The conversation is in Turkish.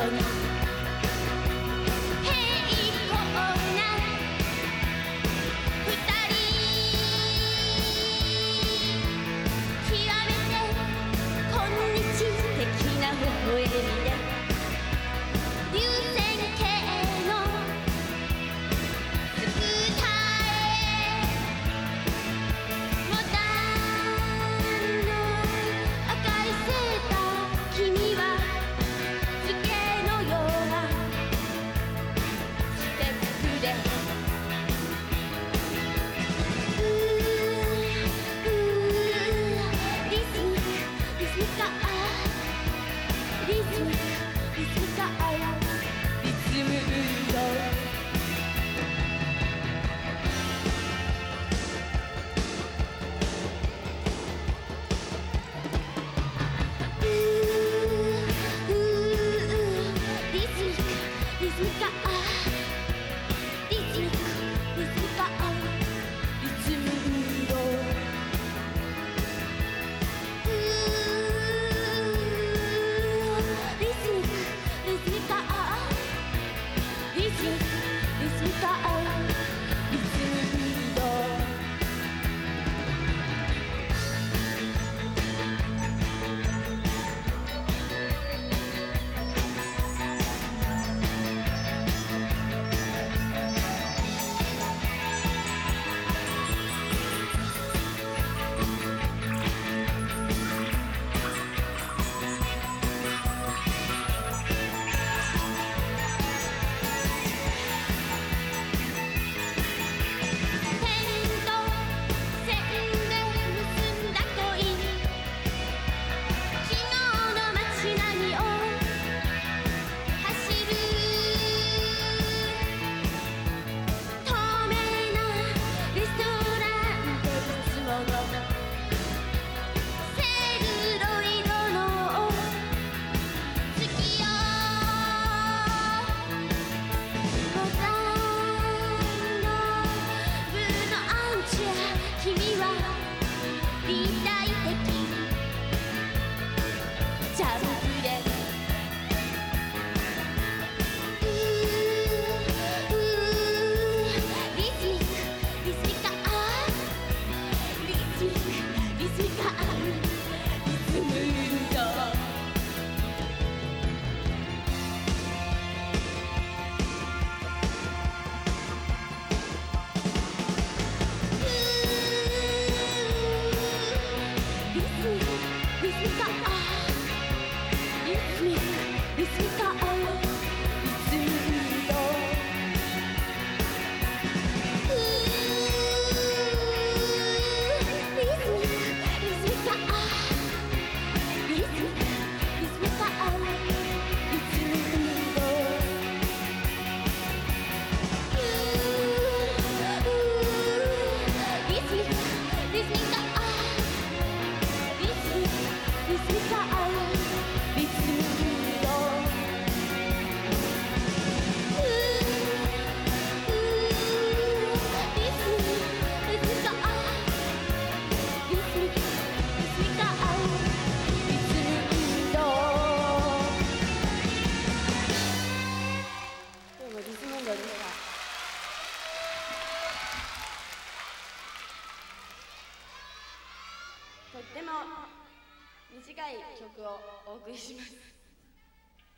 Thank you. Bizim, bizim de ayak, bizim de っても短い曲をお送りします。